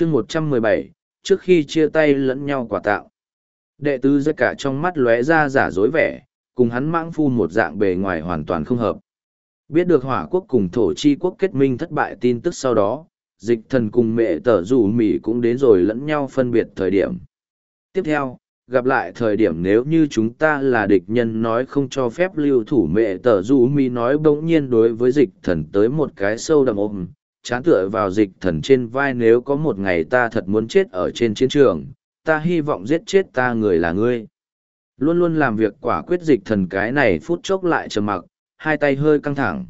chương một trăm mười bảy, trước khi chia tay lẫn nhau quả tạo. Đệ tứ giấc cả trong mắt lóe ra giả dối vẻ, cùng hắn mãng phu một dạng bề ngoài hoàn toàn không hợp. Biết được hỏa quốc cùng thổ chi quốc kết minh thất bại tin tức sau đó, dịch thần cùng mẹ tở rủ mỉ cũng đến rồi lẫn nhau phân biệt thời điểm. Tiếp theo, gặp lại thời điểm nếu như chúng ta là địch nhân nói không cho phép lưu thủ mẹ tở rủ mỉ nói bỗng nhiên đối với dịch thần tới một cái sâu đậm ôm chán tựa vào dịch thần trên vai nếu có một ngày ta thật muốn chết ở trên chiến trường ta hy vọng giết chết ta người là ngươi. Luôn luôn làm việc quả quyết dịch thần cái này phút chốc lại trầm mặc, hai tay hơi căng thẳng.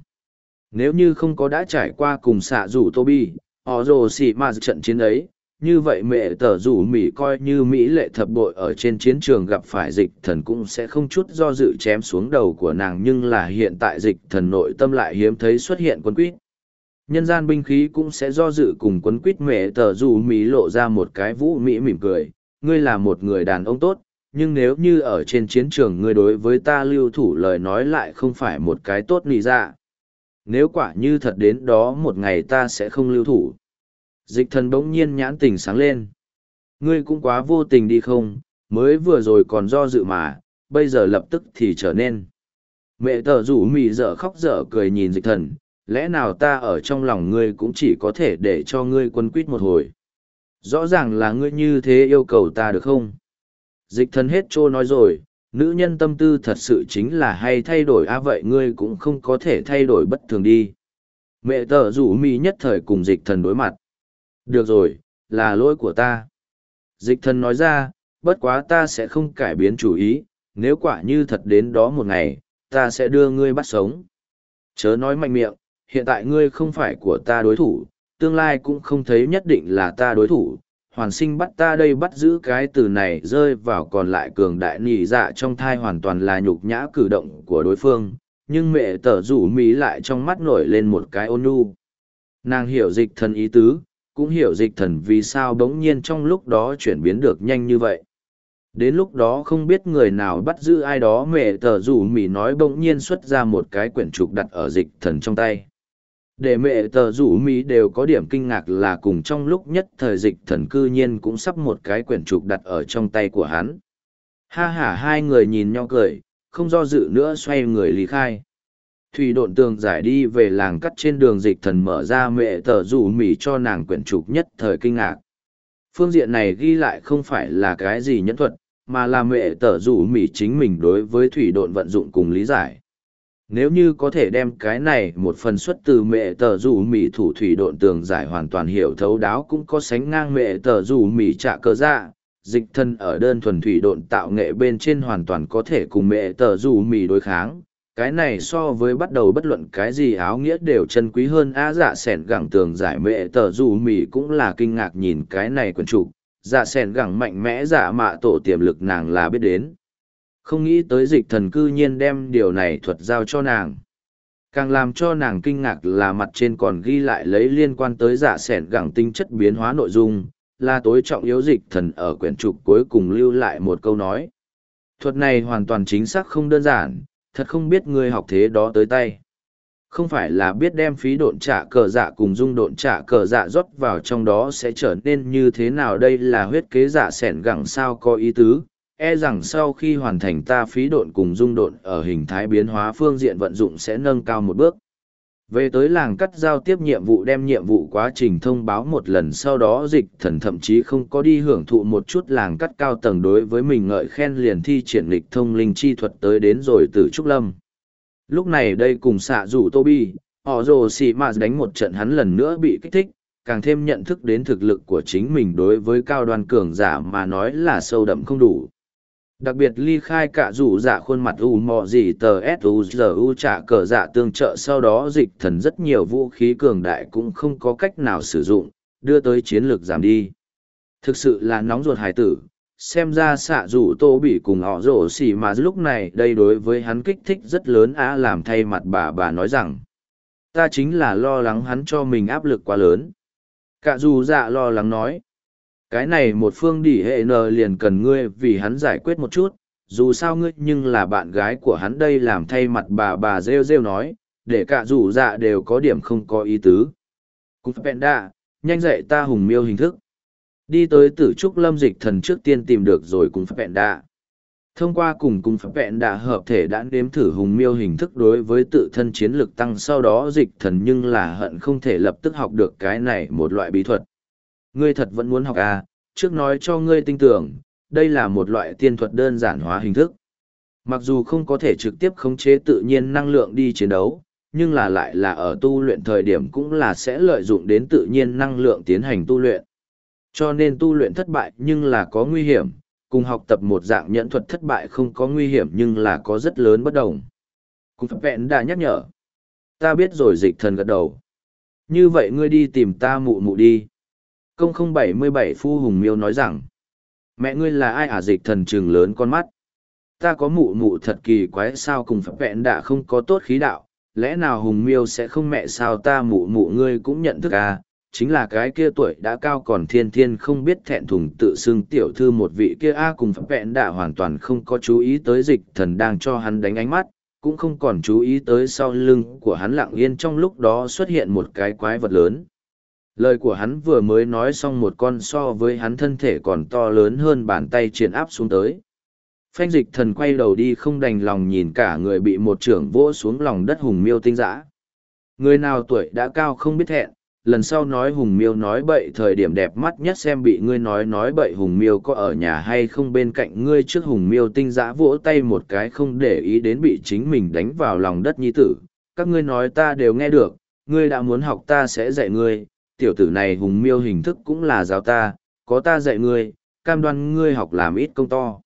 Nếu như không có đã trải qua cùng xạ rủ Toby, họ rồ xỉ mà trận chiến ấy, như vậy mẹ tờ rủ Mỹ coi như Mỹ lệ thập bội ở trên chiến trường gặp phải dịch thần cũng sẽ không chút do dự chém xuống đầu của nàng nhưng là hiện tại dịch thần nội tâm lại hiếm thấy xuất hiện quân quýt. Nhân gian binh khí cũng sẽ do dự cùng quấn quýt mẹ tờ rủ Mỹ lộ ra một cái vũ Mỹ mỉm cười, ngươi là một người đàn ông tốt, nhưng nếu như ở trên chiến trường ngươi đối với ta lưu thủ lời nói lại không phải một cái tốt nì ra. Nếu quả như thật đến đó một ngày ta sẽ không lưu thủ. Dịch thần bỗng nhiên nhãn tình sáng lên. Ngươi cũng quá vô tình đi không, mới vừa rồi còn do dự mà, bây giờ lập tức thì trở nên. Mẹ tờ rủ mị dở khóc dở cười nhìn dịch thần, lẽ nào ta ở trong lòng ngươi cũng chỉ có thể để cho ngươi quân quýt một hồi. Rõ ràng là ngươi như thế yêu cầu ta được không? Dịch thần hết trô nói rồi, nữ nhân tâm tư thật sự chính là hay thay đổi a vậy ngươi cũng không có thể thay đổi bất thường đi. Mẹ tờ rủ mi nhất thời cùng dịch thần đối mặt. Được rồi, là lỗi của ta. Dịch thần nói ra, bất quá ta sẽ không cải biến chủ ý, nếu quả như thật đến đó một ngày, ta sẽ đưa ngươi bắt sống. Chớ nói mạnh miệng, hiện tại ngươi không phải của ta đối thủ, tương lai cũng không thấy nhất định là ta đối thủ. Hoàn sinh bắt ta đây bắt giữ cái từ này rơi vào còn lại cường đại nỉ dạ trong thai hoàn toàn là nhục nhã cử động của đối phương, nhưng mẹ tở rủ mỹ lại trong mắt nổi lên một cái ôn nhu. Nàng hiểu dịch thần ý tứ, cũng hiểu dịch thần vì sao bỗng nhiên trong lúc đó chuyển biến được nhanh như vậy. Đến lúc đó không biết người nào bắt giữ ai đó mẹ tờ rủ mỉ nói bỗng nhiên xuất ra một cái quyển trục đặt ở dịch thần trong tay để mẹ tờ rủ mỹ đều có điểm kinh ngạc là cùng trong lúc nhất thời dịch thần cư nhiên cũng sắp một cái quyển trục đặt ở trong tay của hắn. Ha h a hai người nhìn nhau cười, không do dự nữa xoay người lý khai. Thủy độn tường giải đi về làng cắt trên đường dịch thần mở ra mẹ tờ rủ mỹ cho nàng quyển trục nhất thời kinh ngạc. Phương diện này ghi lại không phải là cái gì nhẫn thuật, mà là mẹ tờ rủ mỹ chính mình đối với thủy độn vận dụng cùng lý giải nếu như có thể đem cái này một phần xuất từ mẹ tờ rủ mỹ thủ thủy độn tường giải hoàn toàn hiểu thấu đáo cũng có sánh ngang mẹ tờ rủ mỹ trả cờ dạ dịch thân ở đơn thuần thủy độn tạo nghệ bên trên hoàn toàn có thể cùng mẹ tờ rủ mỹ đối kháng. Cái này so với bắt đầu bất luận cái gì áo nghĩa đều chân quý hơn á dạ s ẻ n gẳng tường giải mẹ tờ rủ mỹ cũng là kinh ngạc nhìn cái này quần trục dạ s ẻ n gẳng mạnh mẽ dạ mạ tổ tiềm lực nàng là biết đến không nghĩ tới dịch thần cư nhiên đem điều này thuật giao cho nàng. Càng làm cho nàng kinh ngạc là mặt trên còn ghi lại lấy liên quan tới giả sẻn gẳng tinh chất biến hóa nội dung, là tối trọng yếu dịch thần ở quyển trục cuối cùng lưu lại một câu nói. Thuật này hoàn toàn chính xác không đơn giản, thật không biết người học thế đó tới tay. Không phải là biết đem phí độn trả cờ dạ cùng dung độn trả cờ dạ rót vào trong đó sẽ trở nên như thế nào đây là huyết kế giả sẻn gẳng sao có ý tứ, e rằng sau khi hoàn thành ta phí độn cùng dung độn ở hình thái biến hóa phương diện vận dụng sẽ nâng cao một bước. Về tới làng cắt giao tiếp nhiệm vụ đem nhiệm vụ quá trình thông báo một lần sau đó dịch thần thậm chí không có đi hưởng thụ một chút làng cắt cao tầng đối với mình ngợi khen liền thi triển lịch thông linh chi thuật tới đến rồi từ Trúc Lâm. Lúc này đây cùng xạ rủ Toby họ rồ xì mà đánh một trận hắn lần nữa bị kích thích, càng thêm nhận thức đến thực lực của chính mình đối với cao đoan cường giả mà nói là sâu đậm không đủ đặc biệt ly khai cả rủ dạ khuôn mặt u mò gì tờ s u u trả cờ dạ tương trợ sau đó dịch thần rất nhiều vũ khí cường đại cũng không có cách nào sử dụng, đưa tới chiến lược giảm đi. Thực sự là nóng ruột hải tử, xem ra xạ rủ tô bị cùng họ rổ xỉ mà lúc này đây đối với hắn kích thích rất lớn á làm thay mặt bà bà nói rằng, ta chính là lo lắng hắn cho mình áp lực quá lớn. Cả dù dạ lo lắng nói cái này một phương đỉ hệ n liền cần ngươi vì hắn giải quyết một chút, dù sao ngươi nhưng là bạn gái của hắn đây làm thay mặt bà bà rêu rêu nói, để cả rủ dạ đều có điểm không có ý tứ cúp penda nhanh dậy ta hùng miêu hình thức Đi tới tử trúc lâm dịch thần trước tiên tìm được rồi cùng phép đạ. Thông qua cùng cùng phép vẹn đã hợp thể đã nếm thử hùng miêu hình thức đối với tự thân chiến lực tăng sau đó dịch thần nhưng là hận không thể lập tức học được cái này một loại bí thuật. Ngươi thật vẫn muốn học à, trước nói cho ngươi tin tưởng, đây là một loại tiên thuật đơn giản hóa hình thức. Mặc dù không có thể trực tiếp khống chế tự nhiên năng lượng đi chiến đấu, nhưng là lại là ở tu luyện thời điểm cũng là sẽ lợi dụng đến tự nhiên năng lượng tiến hành tu luyện. Cho nên tu luyện thất bại nhưng là có nguy hiểm, cùng học tập một dạng nhẫn thuật thất bại không có nguy hiểm nhưng là có rất lớn bất đồng. Cùng phép vẹn đã nhắc nhở. Ta biết rồi dịch thần gật đầu. Như vậy ngươi đi tìm ta mụ mụ đi. Công không bảy mươi bảy Phu Hùng Miêu nói rằng. Mẹ ngươi là ai à dịch thần trừng lớn con mắt. Ta có mụ mụ thật kỳ quái sao cùng phép vẹn đã không có tốt khí đạo. Lẽ nào Hùng Miêu sẽ không mẹ sao ta mụ mụ ngươi cũng nhận thức à, chính là cái kia tuổi đã cao còn thiên thiên không biết thẹn thùng tự xưng tiểu thư một vị kia a cùng phép vẹn đã hoàn toàn không có chú ý tới dịch thần đang cho hắn đánh ánh mắt cũng không còn chú ý tới sau lưng của hắn lặng yên trong lúc đó xuất hiện một cái quái vật lớn lời của hắn vừa mới nói xong một con so với hắn thân thể còn to lớn hơn bàn tay triển áp xuống tới. Phanh dịch thần quay đầu đi không đành lòng nhìn cả người bị một trưởng vỗ xuống lòng đất hùng miêu tinh dã. Người nào tuổi đã cao không biết thẹn, lần sau nói hùng miêu nói bậy thời điểm đẹp mắt nhất xem bị ngươi nói nói bậy hùng miêu có ở nhà hay không bên cạnh ngươi trước hùng miêu tinh giã vỗ tay một cái không để ý đến bị chính mình đánh vào lòng đất nhi tử. Các ngươi nói ta đều nghe được, ngươi đã muốn học ta sẽ dạy ngươi tiểu tử này hùng miêu hình thức cũng là giáo ta, có ta dạy ngươi, cam đoan ngươi học làm ít công to.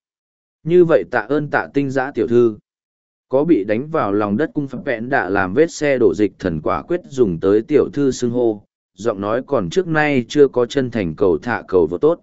Như vậy tạ ơn tạ tinh giã tiểu thư. Có bị đánh vào lòng đất cung phép bẹn đã làm vết xe đổ dịch thần quả quyết dùng tới tiểu thư xưng hô, giọng nói còn trước nay chưa có chân thành cầu thả cầu vô tốt.